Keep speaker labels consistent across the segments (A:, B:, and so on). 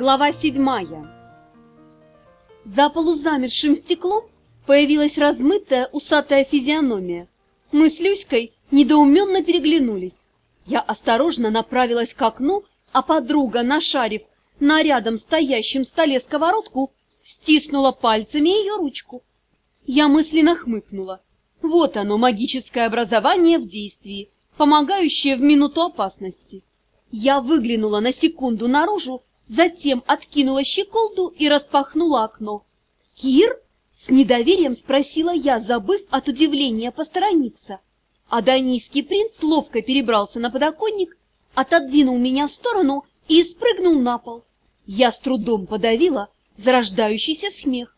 A: Глава седьмая За полузамершим стеклом появилась размытая усатая физиономия. Мы с Люськой недоуменно переглянулись. Я осторожно направилась к окну, а подруга, нашарив на рядом стоящем столе сковородку, стиснула пальцами ее ручку. Я мысленно хмыкнула. Вот оно, магическое образование в действии, помогающее в минуту опасности. Я выглянула на секунду наружу, затем откинула щеколду и распахнула окно. «Кир?» — с недоверием спросила я, забыв от удивления посторониться. А данийский принц ловко перебрался на подоконник, отодвинул меня в сторону и спрыгнул на пол. Я с трудом подавила зарождающийся смех.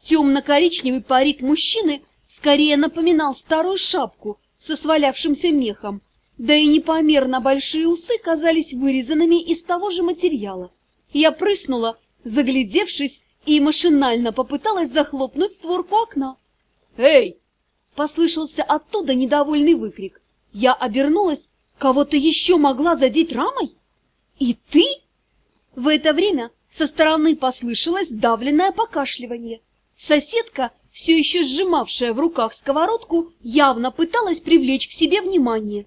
A: Темно-коричневый парик мужчины скорее напоминал старую шапку со свалявшимся мехом, да и непомерно большие усы казались вырезанными из того же материала. Я прыснула, заглядевшись, и машинально попыталась захлопнуть створку окна. «Эй!» — послышался оттуда недовольный выкрик. Я обернулась, кого-то еще могла задеть рамой? «И ты?» В это время со стороны послышалось сдавленное покашливание. Соседка, все еще сжимавшая в руках сковородку, явно пыталась привлечь к себе внимание.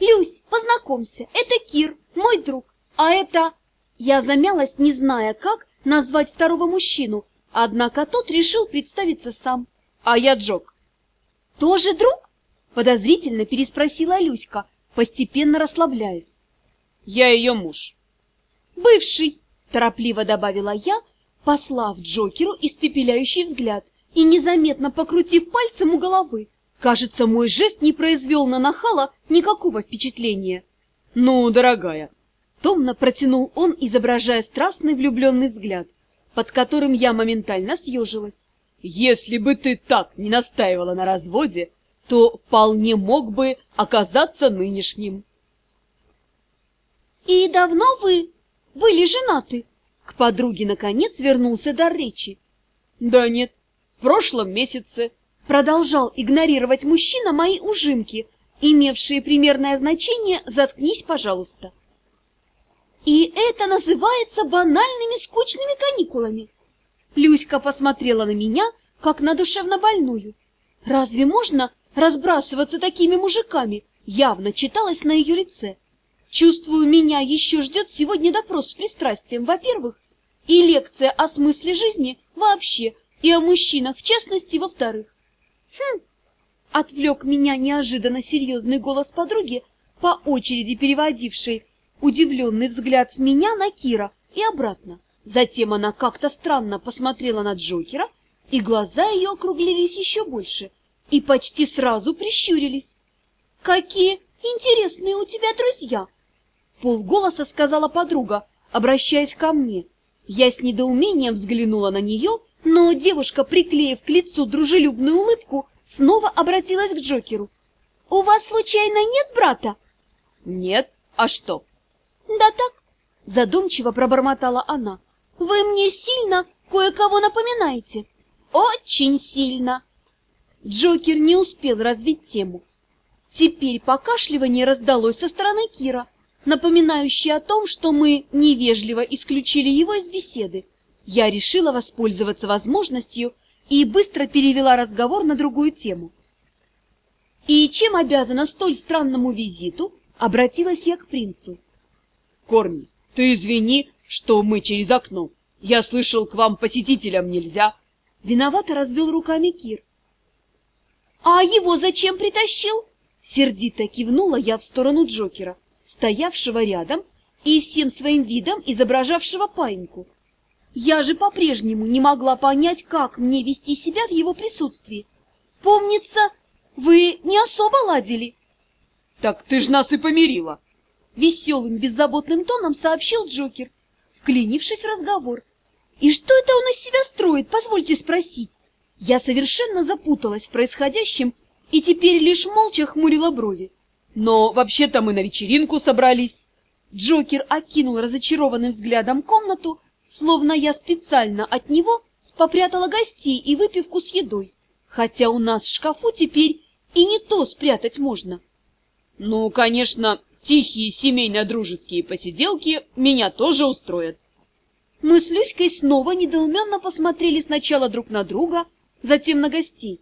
A: «Люсь, познакомься, это Кир, мой друг, а это...» Я замялась, не зная, как назвать второго мужчину, однако тот решил представиться сам. «А я Джок». «Тоже друг?» – подозрительно переспросила Люська, постепенно расслабляясь.
B: «Я ее муж».
A: «Бывший!» – торопливо добавила я, послав Джокеру испепеляющий взгляд и незаметно покрутив пальцем у головы. Кажется, мой жест не произвел на нахала никакого впечатления.
B: «Ну, дорогая!»
A: Томно протянул он, изображая страстный влюбленный взгляд, под которым я моментально съежилась.
B: «Если бы ты так не настаивала на разводе, то вполне мог бы оказаться нынешним».
A: «И давно вы были женаты?» К подруге, наконец, вернулся дар речи.
B: «Да нет, в прошлом месяце».
A: Продолжал игнорировать мужчина мои ужимки, имевшие примерное значение «заткнись, пожалуйста». «И это называется банальными скучными каникулами!» Люська посмотрела на меня, как на душевно больную. «Разве можно разбрасываться такими мужиками?» Явно читалось на ее лице. Чувствую, меня еще ждет сегодня допрос с пристрастием, во-первых, и лекция о смысле жизни вообще, и о мужчинах в частности, во-вторых. Хм, отвлек меня неожиданно серьезный голос подруги, по очереди переводившей удивленный взгляд с меня на Кира и обратно. Затем она как-то странно посмотрела на Джокера, и глаза ее округлились еще больше и почти сразу прищурились. «Какие интересные у тебя друзья!» полголоса сказала подруга, обращаясь ко мне. Я с недоумением взглянула на нее, но девушка, приклеив к лицу дружелюбную улыбку, снова обратилась к Джокеру. «У вас, случайно, нет брата?»
B: «Нет. А что?»
A: «Да так», — задумчиво пробормотала она. «Вы мне сильно кое-кого напоминаете». «Очень сильно». Джокер не успел развить тему. Теперь покашливание раздалось со стороны Кира напоминающий о том, что мы невежливо исключили его из беседы. Я решила воспользоваться возможностью и быстро перевела разговор на другую тему. «И чем обязана столь странному визиту?» — обратилась я к принцу.
B: «Корни, ты извини, что мы через окно. Я слышал, к вам посетителям нельзя».
A: Виновато развел руками Кир. «А его зачем притащил?» Сердито кивнула я в сторону Джокера стоявшего рядом и всем своим видом изображавшего паиньку. Я же по-прежнему не могла понять, как мне вести себя в его присутствии. Помнится, вы не особо ладили.
B: Так ты ж нас и помирила.
A: Веселым, беззаботным тоном сообщил Джокер, вклинившись в разговор. И что это он из себя строит, позвольте спросить? Я совершенно запуталась в происходящем и теперь лишь молча хмурила брови.
B: Но вообще-то мы на вечеринку собрались.
A: Джокер окинул разочарованным взглядом комнату, словно я специально от него попрятала гостей и выпивку с едой. Хотя у нас в шкафу теперь и не то спрятать можно.
B: Ну, конечно, тихие семейно-дружеские посиделки меня тоже устроят.
A: Мы с Люськой снова недоуменно посмотрели сначала друг на друга, затем на гостей.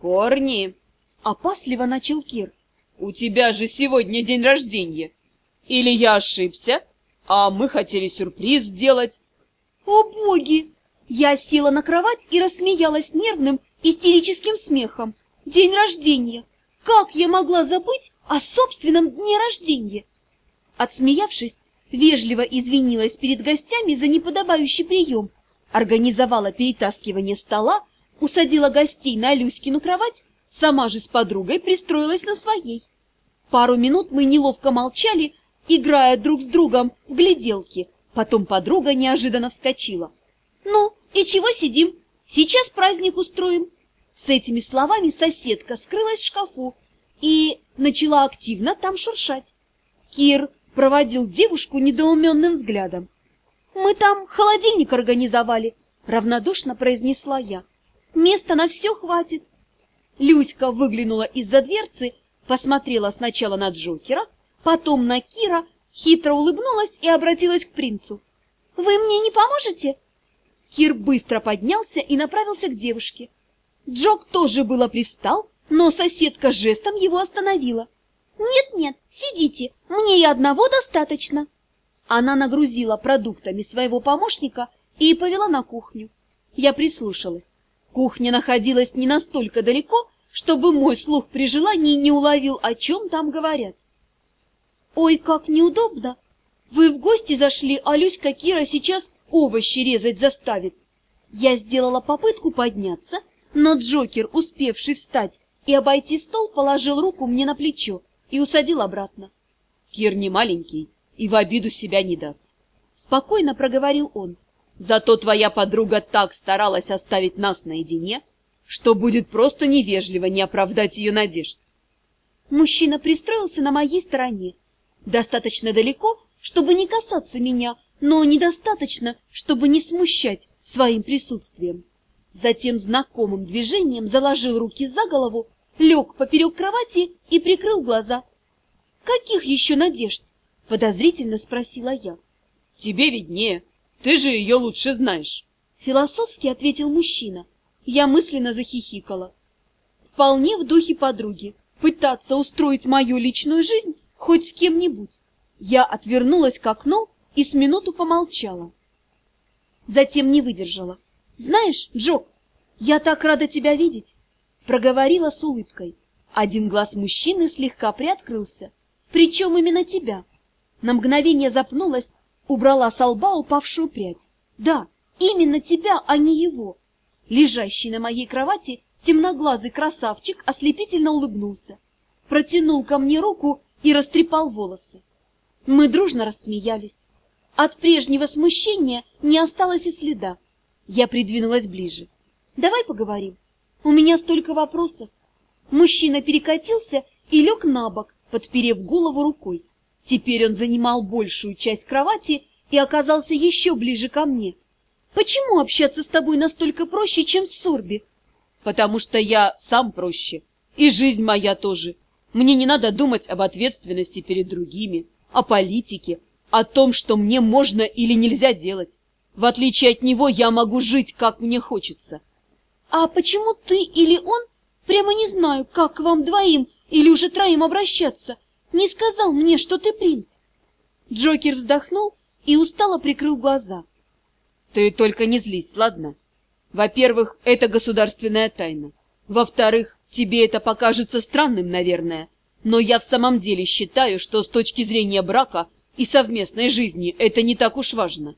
B: Корни,
A: Опасливо начал Кир.
B: у тебя же сегодня день рождения. Или я ошибся, а мы хотели сюрприз сделать.
A: О боги! Я села на кровать и рассмеялась нервным, истерическим смехом. День рождения! Как я могла забыть о собственном дне рождения? Отсмеявшись, вежливо извинилась перед гостями за неподобающий прием, организовала перетаскивание стола, усадила гостей на Люськину кровать, сама же с подругой пристроилась на своей. Пару минут мы неловко молчали, играя друг с другом в гляделки. Потом подруга неожиданно вскочила. «Ну, и чего сидим? Сейчас праздник устроим». С этими словами соседка скрылась в шкафу и начала активно там шуршать. Кир проводил девушку недоуменным взглядом. «Мы там холодильник организовали», — равнодушно произнесла я. «Места на все хватит». Люська выглянула из-за дверцы, посмотрела сначала на Джокера, потом на Кира, хитро улыбнулась и обратилась к принцу. «Вы мне не поможете?» Кир быстро поднялся и направился к девушке. Джок тоже было привстал, но соседка жестом его остановила. «Нет-нет, сидите, мне и одного достаточно». Она нагрузила продуктами своего помощника и повела на кухню. Я прислушалась. Кухня находилась не настолько далеко, чтобы мой слух при желании не уловил, о чем там говорят. «Ой, как неудобно! Вы в гости зашли, а Люська Кира сейчас овощи резать заставит». Я сделала попытку подняться, но Джокер, успевший встать и обойти стол, положил руку мне на плечо и усадил обратно.
B: Кир не маленький и в обиду себя не даст.
A: Спокойно проговорил он.
B: Зато твоя подруга так старалась оставить нас наедине, что будет просто невежливо не оправдать ее надежд.
A: Мужчина пристроился на моей стороне. Достаточно далеко, чтобы не касаться меня, но недостаточно, чтобы не смущать своим присутствием. Затем знакомым движением заложил руки за голову, лег поперек кровати и прикрыл глаза. «Каких еще надежд?» — подозрительно спросила я.
B: Тебе виднее, ты же ее лучше знаешь.
A: Философски ответил мужчина. Я мысленно захихикала. Вполне в духе подруги. Пытаться устроить мою личную жизнь хоть с кем-нибудь. Я отвернулась к окну и с минуту помолчала. Затем не выдержала. «Знаешь, Джо, я так рада тебя видеть!» Проговорила с улыбкой. Один глаз мужчины слегка приоткрылся. «Причем именно тебя!» На мгновение запнулась, убрала с лба упавшую прядь. «Да, именно тебя, а не его!» Лежащий на моей кровати темноглазый красавчик ослепительно улыбнулся. Протянул ко мне руку и растрепал волосы. Мы дружно рассмеялись. От прежнего смущения не осталось и следа. Я придвинулась ближе. «Давай поговорим. У меня столько вопросов». Мужчина перекатился и лег на бок, подперев голову рукой. Теперь он занимал большую часть кровати и оказался еще ближе ко мне. «Почему общаться с тобой настолько проще, чем с Сорби?»
B: Потому что я сам проще. И жизнь моя тоже. Мне не надо думать об ответственности перед другими, о политике, о том, что мне можно или нельзя делать. В отличие от него я могу жить, как мне хочется.
A: «А почему ты или он, прямо не знаю, как к вам двоим или уже троим обращаться, не сказал мне, что ты принц?» Джокер вздохнул и устало прикрыл глаза.
B: Ты только не злись, ладно? Во-первых, это государственная тайна. Во-вторых, тебе это покажется странным, наверное. Но я в самом деле считаю, что с точки зрения брака и совместной жизни это не так уж важно.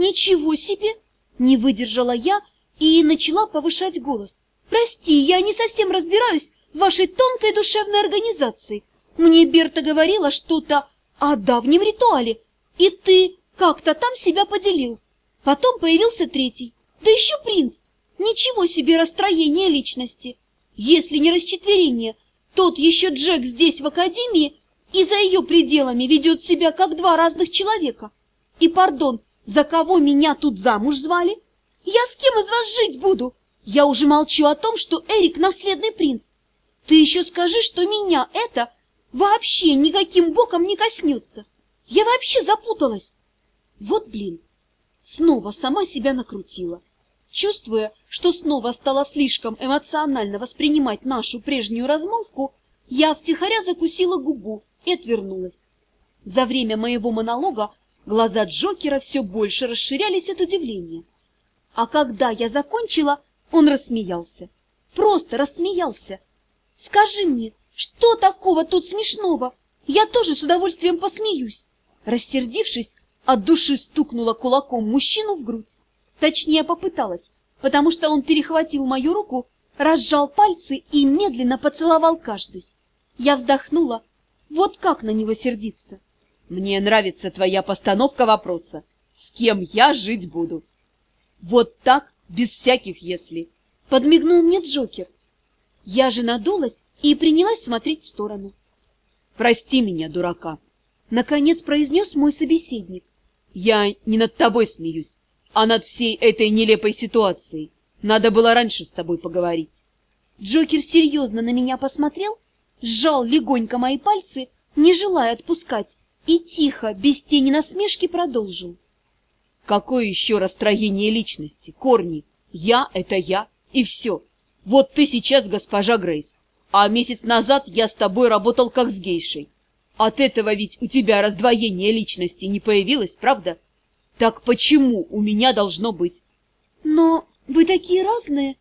A: «Ничего себе!» – не выдержала я и начала повышать голос. «Прости, я не совсем разбираюсь в вашей тонкой душевной организации. Мне Берта говорила что-то о давнем ритуале, и ты как-то там себя поделил. Потом появился третий, да еще принц. Ничего себе расстроение личности. Если не расчетверение, тот еще Джек здесь, в академии, и за ее пределами ведет себя, как два разных человека. И, пардон, за кого меня тут замуж звали? Я с кем из вас жить буду? Я уже молчу о том, что Эрик наследный принц. Ты еще скажи, что меня это вообще никаким боком не коснется. Я вообще запуталась. Вот блин. снова сама себя накрутила. Чувствуя, что снова стала слишком эмоционально воспринимать нашу прежнюю размолвку, я втихаря закусила губу и отвернулась. За время моего монолога глаза Джокера все больше расширялись от удивления. А когда я закончила, он рассмеялся. Просто рассмеялся. «Скажи мне, что такого тут смешного? Я тоже с удовольствием посмеюсь!» Рассердившись, от души стукнула кулаком мужчину в грудь. Точнее, попыталась, потому что он перехватил мою руку, разжал пальцы и медленно поцеловал каждый. Я вздохнула. Вот как на него сердиться?
B: Мне нравится твоя постановка вопроса. С кем я жить буду? Вот так, без всяких «если».
A: Подмигнул мне Джокер. Я же надулась и принялась смотреть в сторону.
B: Прости меня, дурака.
A: Наконец произнес мой собеседник.
B: Я не над тобой смеюсь, а над всей этой нелепой ситуацией. Надо было раньше с тобой поговорить.
A: Джокер серьезно на меня посмотрел, сжал легонько мои пальцы, не желая отпускать, и тихо, без тени насмешки продолжил.
B: Какое еще расстроение личности, корни? Я — это я, и все. Вот ты сейчас госпожа Грейс, а месяц назад я с тобой работал как с гейшей. От этого ведь у тебя раздвоение личности не появилось, правда? Так почему у меня должно быть?
A: Но вы такие разные.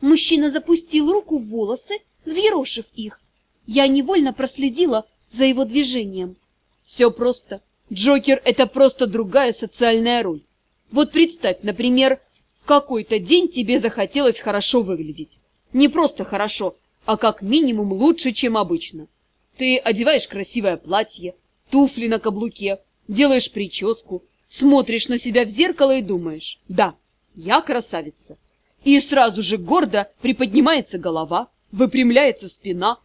A: Мужчина запустил руку в волосы, взъерошив их. Я невольно проследила за его движением.
B: Все просто. Джокер — это просто другая социальная роль. Вот представь, например, в какой-то день тебе захотелось хорошо выглядеть. Не просто хорошо, а как минимум лучше, чем обычно. Ты одеваешь красивое платье, туфли на каблуке, делаешь прическу, смотришь на себя в зеркало и думаешь, да, я красавица. И сразу же гордо приподнимается голова, выпрямляется спина.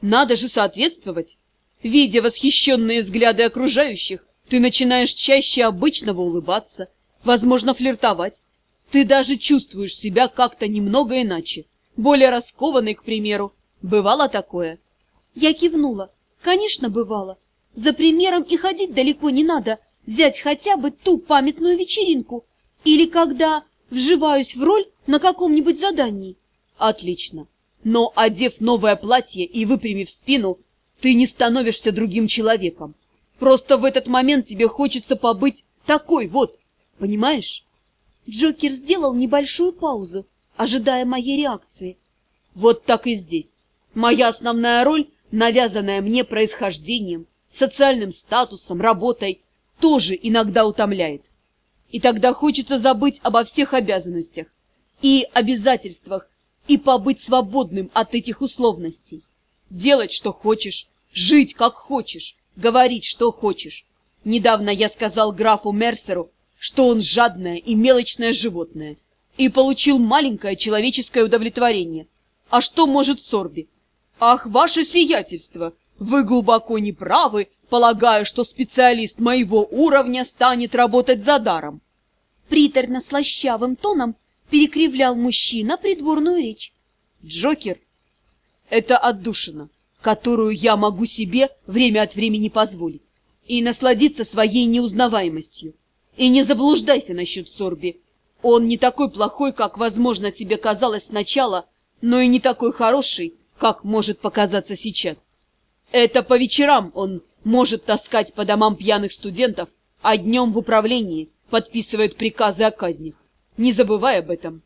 B: Надо же соответствовать. Видя восхищенные взгляды окружающих, ты начинаешь чаще обычного улыбаться, возможно, флиртовать. Ты даже чувствуешь себя как-то немного иначе, более раскованной, к примеру. Бывало такое?
A: Я кивнула. Конечно, бывало. За примером и ходить далеко не надо. Взять хотя бы ту памятную вечеринку. Или когда вживаюсь в роль на каком-нибудь задании.
B: Отлично. Но, одев новое платье и выпрямив спину, ты не становишься другим человеком. Просто в этот момент тебе хочется побыть такой вот, понимаешь?
A: Джокер сделал небольшую паузу, ожидая моей реакции.
B: Вот так и здесь. Моя основная роль, навязанная мне происхождением, социальным статусом, работой, тоже иногда утомляет. И тогда хочется забыть обо всех обязанностях и обязательствах и побыть свободным от этих условностей. Делать, что хочешь, жить, как хочешь, говорить, что хочешь. Недавно я сказал графу Мерсеру, что он жадное и мелочное животное, и получил маленькое человеческое удовлетворение. А что может Сорби? Ах, ваше сиятельство, вы глубоко неправы, полагая, что специалист моего уровня станет работать за даром.
A: Приторно-слащавым тоном перекривлял мужчина придворную речь.
B: Джокер — это отдушина, которую я могу себе время от времени позволить, и насладиться своей неузнаваемостью. И не заблуждайся насчет Сорби. Он не такой плохой, как, возможно, тебе казалось сначала, но и не такой хороший, как может показаться сейчас. Это по вечерам он может таскать по домам пьяных студентов, а днем в управлении подписывает приказы о казнях. Не забывай об этом.